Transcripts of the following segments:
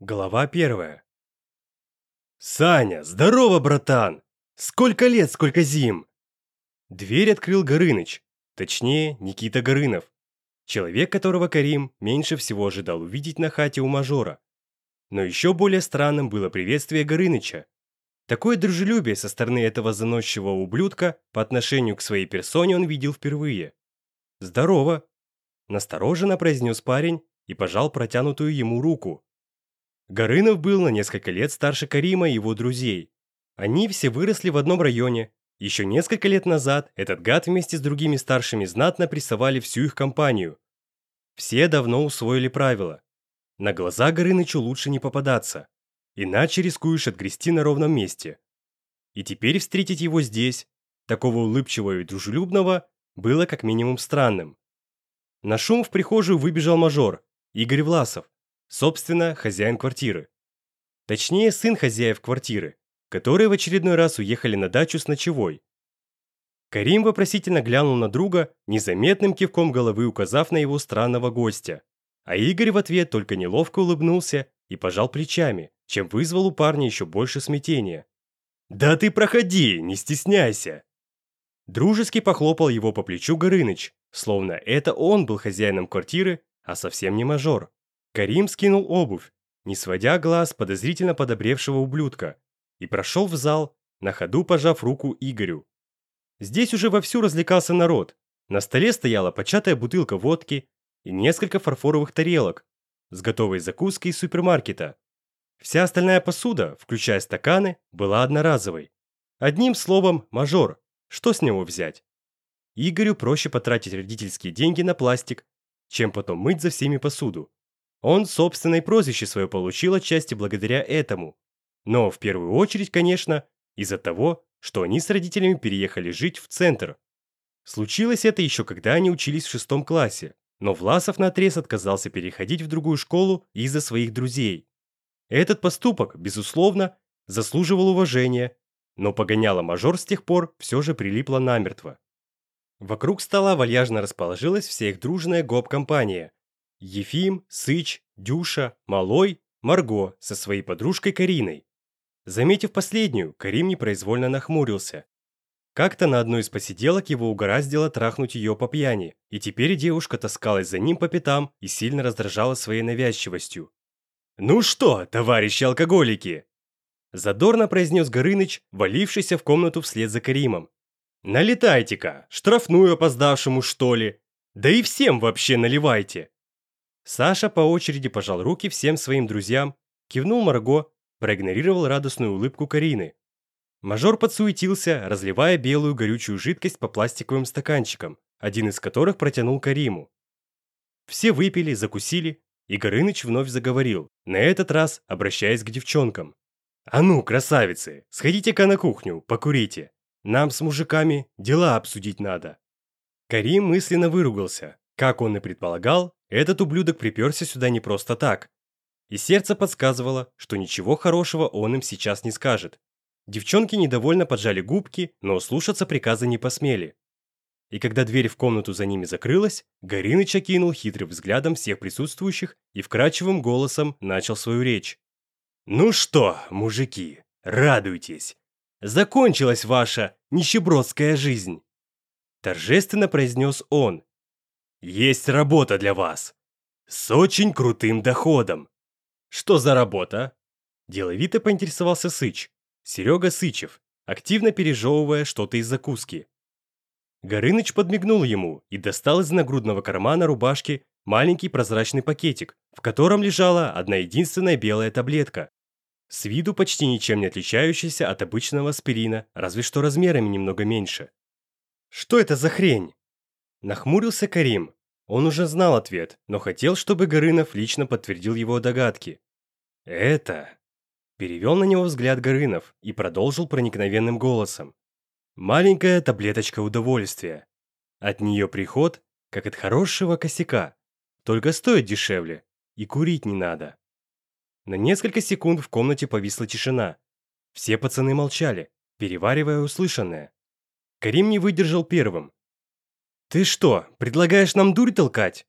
Глава первая. «Саня, здорово, братан! Сколько лет, сколько зим!» Дверь открыл Горыныч, точнее, Никита Горынов, человек, которого Карим меньше всего ожидал увидеть на хате у мажора. Но еще более странным было приветствие Горыныча. Такое дружелюбие со стороны этого заносчивого ублюдка по отношению к своей персоне он видел впервые. «Здорово!» – настороженно произнес парень и пожал протянутую ему руку. Горынов был на несколько лет старше Карима и его друзей. Они все выросли в одном районе. Еще несколько лет назад этот гад вместе с другими старшими знатно прессовали всю их компанию. Все давно усвоили правила. На глаза Горынычу лучше не попадаться, иначе рискуешь отгрести на ровном месте. И теперь встретить его здесь, такого улыбчивого и дружелюбного, было как минимум странным. На шум в прихожую выбежал мажор, Игорь Власов собственно, хозяин квартиры. Точнее, сын хозяев квартиры, которые в очередной раз уехали на дачу с ночевой. Карим вопросительно глянул на друга, незаметным кивком головы указав на его странного гостя. А Игорь в ответ только неловко улыбнулся и пожал плечами, чем вызвал у парня еще больше смятения. «Да ты проходи, не стесняйся!» Дружески похлопал его по плечу Горыныч, словно это он был хозяином квартиры, а совсем не мажор. Карим скинул обувь, не сводя глаз подозрительно подобревшего ублюдка, и прошел в зал, на ходу пожав руку Игорю. Здесь уже вовсю развлекался народ. На столе стояла початая бутылка водки и несколько фарфоровых тарелок с готовой закуской из супермаркета. Вся остальная посуда, включая стаканы, была одноразовой. Одним словом, мажор. Что с него взять? Игорю проще потратить родительские деньги на пластик, чем потом мыть за всеми посуду. Он собственное прозвище свое получил отчасти благодаря этому. Но в первую очередь, конечно, из-за того, что они с родителями переехали жить в центр. Случилось это еще когда они учились в шестом классе, но Власов наотрез отказался переходить в другую школу из-за своих друзей. Этот поступок, безусловно, заслуживал уважения, но погоняла мажор с тех пор все же прилипла намертво. Вокруг стола вальяжно расположилась вся их дружная гоп-компания, Ефим, Сыч, Дюша, Малой, Марго со своей подружкой Кариной. Заметив последнюю, Карим непроизвольно нахмурился. Как-то на одной из посиделок его угораздило трахнуть ее по пьяни, и теперь девушка таскалась за ним по пятам и сильно раздражала своей навязчивостью. «Ну что, товарищи алкоголики!» Задорно произнес Горыныч, валившийся в комнату вслед за Каримом. «Налетайте-ка! Штрафную опоздавшему, что ли? Да и всем вообще наливайте!» Саша по очереди пожал руки всем своим друзьям, кивнул Марго, проигнорировал радостную улыбку Карины. Мажор подсуетился, разливая белую горючую жидкость по пластиковым стаканчикам, один из которых протянул Кариму. Все выпили, закусили, и Горыныч вновь заговорил, на этот раз обращаясь к девчонкам. «А ну, красавицы, сходите-ка на кухню, покурите. Нам с мужиками дела обсудить надо». Карим мысленно выругался. Как он и предполагал, этот ублюдок приперся сюда не просто так. И сердце подсказывало, что ничего хорошего он им сейчас не скажет. Девчонки недовольно поджали губки, но слушаться приказа не посмели. И когда дверь в комнату за ними закрылась, Горыныч окинул хитрым взглядом всех присутствующих и вкрадчивым голосом начал свою речь. «Ну что, мужики, радуйтесь! Закончилась ваша нищебродская жизнь!» Торжественно произнес он, есть работа для вас. С очень крутым доходом. Что за работа? Деловито поинтересовался Сыч. Серега Сычев, активно пережевывая что-то из закуски. Горыныч подмигнул ему и достал из нагрудного кармана рубашки маленький прозрачный пакетик, в котором лежала одна единственная белая таблетка. С виду почти ничем не отличающаяся от обычного аспирина, разве что размерами немного меньше. «Что это за хрень?» Нахмурился Карим, он уже знал ответ, но хотел, чтобы Горынов лично подтвердил его догадки. «Это...» Перевел на него взгляд Горынов и продолжил проникновенным голосом. «Маленькая таблеточка удовольствия. От нее приход, как от хорошего косяка. Только стоит дешевле, и курить не надо». На несколько секунд в комнате повисла тишина. Все пацаны молчали, переваривая услышанное. Карим не выдержал первым, «Ты что, предлагаешь нам дурь толкать?»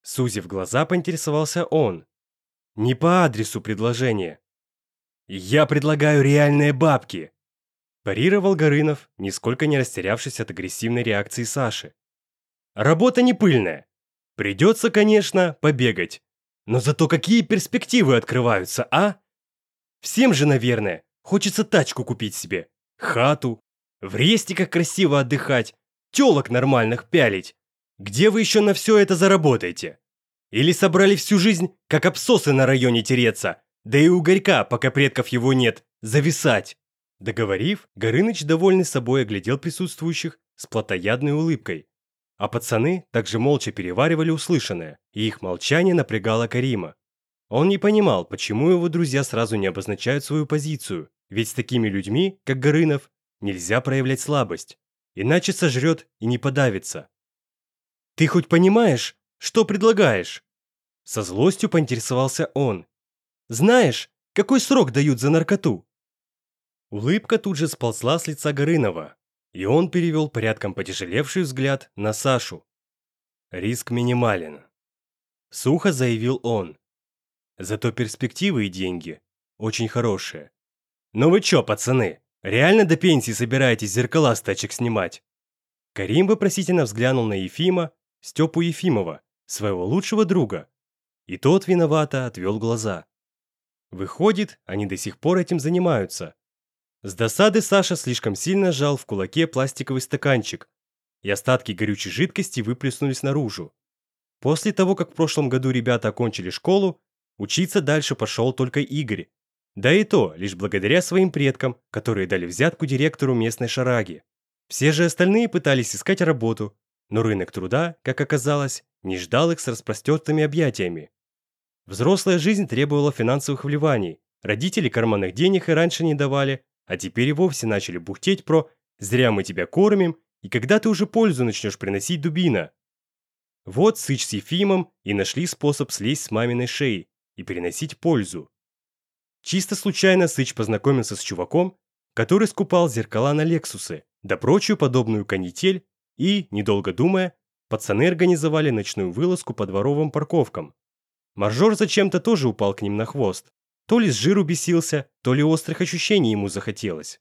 Сузив глаза, поинтересовался он. «Не по адресу предложение». «Я предлагаю реальные бабки!» Парировал Горынов, нисколько не растерявшись от агрессивной реакции Саши. «Работа не пыльная. Придется, конечно, побегать. Но зато какие перспективы открываются, а? Всем же, наверное, хочется тачку купить себе, хату, в рестиках красиво отдыхать, Тёлок нормальных пялить. Где вы еще на все это заработаете? Или собрали всю жизнь, как обсосы на районе тереться, да и у Горька, пока предков его нет, зависать?» Договорив, Горыныч, довольный собой, оглядел присутствующих с плотоядной улыбкой. А пацаны также молча переваривали услышанное, и их молчание напрягало Карима. Он не понимал, почему его друзья сразу не обозначают свою позицию, ведь с такими людьми, как Горынов, нельзя проявлять слабость иначе сожрет и не подавится. «Ты хоть понимаешь, что предлагаешь?» Со злостью поинтересовался он. «Знаешь, какой срок дают за наркоту?» Улыбка тут же сползла с лица Горынова, и он перевел порядком потяжелевший взгляд на Сашу. «Риск минимален», — сухо заявил он. «Зато перспективы и деньги очень хорошие. Но вы чё, пацаны, Реально до пенсии собираетесь зеркала с тачек снимать?» Карим вопросительно взглянул на Ефима, Степу Ефимова, своего лучшего друга. И тот виновато отвел глаза. Выходит, они до сих пор этим занимаются. С досады Саша слишком сильно сжал в кулаке пластиковый стаканчик, и остатки горючей жидкости выплеснулись наружу. После того, как в прошлом году ребята окончили школу, учиться дальше пошел только Игорь, да и то, лишь благодаря своим предкам, которые дали взятку директору местной шараги. Все же остальные пытались искать работу, но рынок труда, как оказалось, не ждал их с распростертыми объятиями. Взрослая жизнь требовала финансовых вливаний, родители карманных денег и раньше не давали, а теперь и вовсе начали бухтеть про «зря мы тебя кормим» и «когда ты уже пользу начнешь приносить дубина». Вот Сыч с Ефимом и нашли способ слезть с маминой шеи и переносить пользу чисто случайно Сыч познакомился с чуваком, который скупал зеркала на Лексусы, да прочую подобную канитель, и, недолго думая, пацаны организовали ночную вылазку по дворовым парковкам. Маржор зачем-то тоже упал к ним на хвост. То ли с жиру бесился, то ли острых ощущений ему захотелось.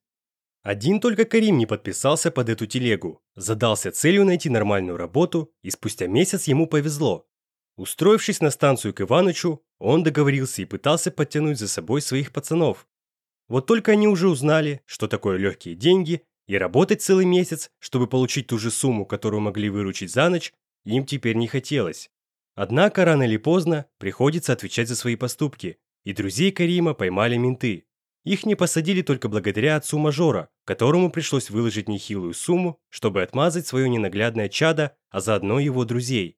Один только Карим не подписался под эту телегу, задался целью найти нормальную работу, и спустя месяц ему повезло. Устроившись на станцию к Иванычу, он договорился и пытался подтянуть за собой своих пацанов. Вот только они уже узнали, что такое легкие деньги, и работать целый месяц, чтобы получить ту же сумму, которую могли выручить за ночь, им теперь не хотелось. Однако рано или поздно приходится отвечать за свои поступки, и друзей Карима поймали менты. Их не посадили только благодаря отцу мажора, которому пришлось выложить нехилую сумму, чтобы отмазать свое ненаглядное чадо, а заодно его друзей.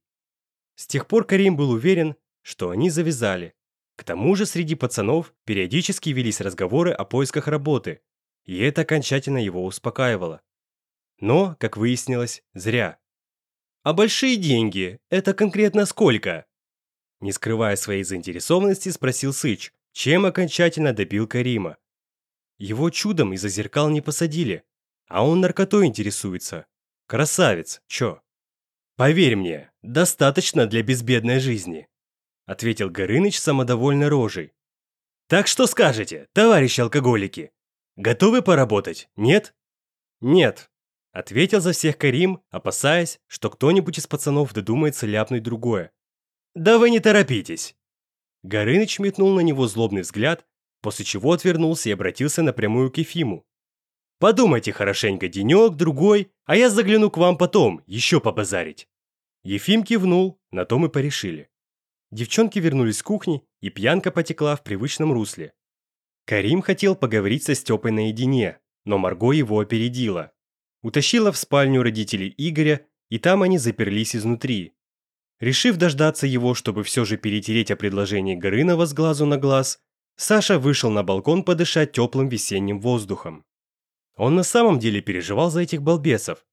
С тех пор Карим был уверен, что они завязали. К тому же среди пацанов периодически велись разговоры о поисках работы, и это окончательно его успокаивало. Но, как выяснилось, зря. «А большие деньги – это конкретно сколько?» Не скрывая своей заинтересованности, спросил Сыч, чем окончательно добил Карима. Его чудом из-за зеркал не посадили, а он наркотой интересуется. Красавец, чё? Поверь мне, достаточно для безбедной жизни ответил Горыныч самодовольно рожей. Так что скажете, товарищи алкоголики? Готовы поработать, нет? Нет, ответил за всех Карим, опасаясь, что кто-нибудь из пацанов додумается ляпнуть другое. Да вы не торопитесь. Горыныч метнул на него злобный взгляд, после чего отвернулся и обратился напрямую к Ефиму. «Подумайте хорошенько денек, другой, а я загляну к вам потом, еще побазарить». Ефим кивнул, на том и порешили. Девчонки вернулись с кухни, и пьянка потекла в привычном русле. Карим хотел поговорить со Степой наедине, но Марго его опередила. Утащила в спальню родителей Игоря, и там они заперлись изнутри. Решив дождаться его, чтобы все же перетереть о предложении Горынова с глазу на глаз, Саша вышел на балкон подышать теплым весенним воздухом. Он на самом деле переживал за этих балбесов.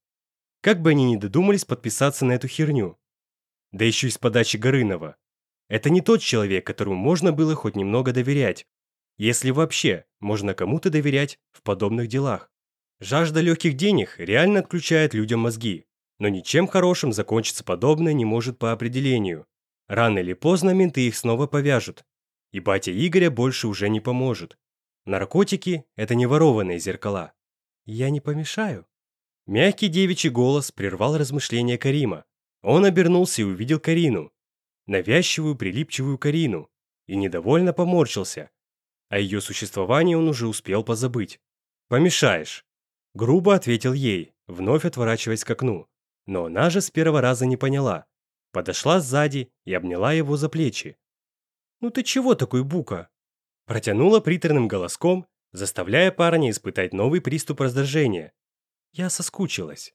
Как бы они ни додумались подписаться на эту херню. Да еще и с подачи Горынова. Это не тот человек, которому можно было хоть немного доверять. Если вообще можно кому-то доверять в подобных делах. Жажда легких денег реально отключает людям мозги. Но ничем хорошим закончиться подобное не может по определению. Рано или поздно менты их снова повяжут. И батя Игоря больше уже не поможет. Наркотики – это не ворованные зеркала. Я не помешаю. Мягкий девичий голос прервал размышления Карима. Он обернулся и увидел Карину, навязчивую прилипчивую Карину и недовольно поморщился. О ее существовании он уже успел позабыть. «Помешаешь!» Грубо ответил ей, вновь отворачиваясь к окну. Но она же с первого раза не поняла. Подошла сзади и обняла его за плечи. «Ну ты чего такой бука?» Протянула приторным голоском, заставляя парня испытать новый приступ раздражения. Я соскучилась.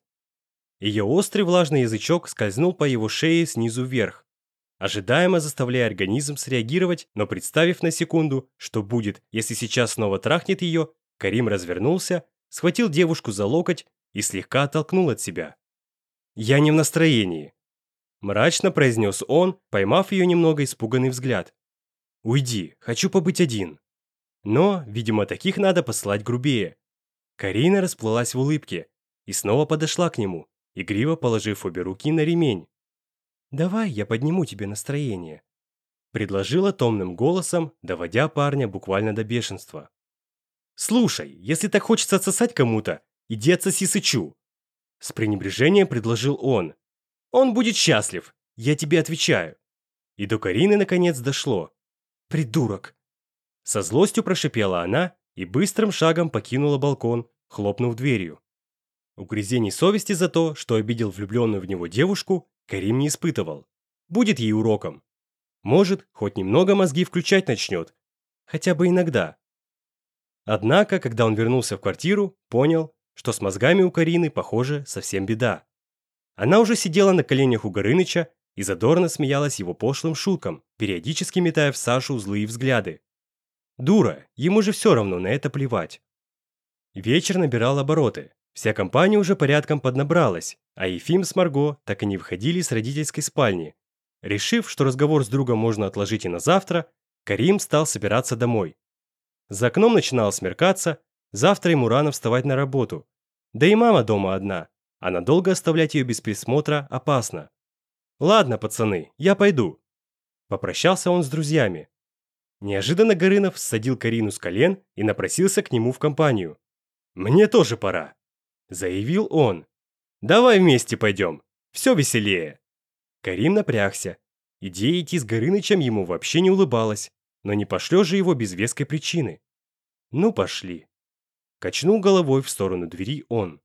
Ее острый влажный язычок скользнул по его шее снизу вверх, Ожидаемо заставляя организм среагировать, но представив на секунду, что будет, если сейчас снова трахнет ее, Карим развернулся, схватил девушку за локоть и слегка оттолкнул от себя. «Я не в настроении», – мрачно произнес он, поймав ее немного испуганный взгляд. «Уйди, хочу побыть один». Но, видимо, таких надо послать грубее. Карина расплылась в улыбке и снова подошла к нему, игриво положив обе руки на ремень. «Давай я подниму тебе настроение», — предложила томным голосом, доводя парня буквально до бешенства. «Слушай, если так хочется отсосать кому-то, иди отсоси сычу!» С пренебрежением предложил он. «Он будет счастлив, я тебе отвечаю!» И до Карины наконец дошло. «Придурок!» Со злостью прошипела она и быстрым шагом покинула балкон, хлопнув дверью. Угрызений совести за то, что обидел влюбленную в него девушку, Карим не испытывал. Будет ей уроком. Может, хоть немного мозги включать начнет. Хотя бы иногда. Однако, когда он вернулся в квартиру, понял, что с мозгами у Карины, похоже, совсем беда. Она уже сидела на коленях у Горыныча и задорно смеялась его пошлым шуткам, периодически метая в Сашу злые взгляды. Дура, ему же все равно на это плевать. Вечер набирал обороты. Вся компания уже порядком поднабралась, а Ефим с Марго так и не выходили с родительской спальни. Решив, что разговор с другом можно отложить и на завтра, Карим стал собираться домой. За окном начинало смеркаться, завтра ему рано вставать на работу. Да и мама дома одна, а надолго оставлять ее без присмотра опасно. «Ладно, пацаны, я пойду». Попрощался он с друзьями. Неожиданно Горынов ссадил Карину с колен и напросился к нему в компанию. «Мне тоже пора», – заявил он. Давай вместе пойдем. Все веселее. Карим напрягся. Идея идти с Горынычем ему вообще не улыбалась, но не пошлешь же его без веской причины. Ну пошли. Качнул головой в сторону двери он.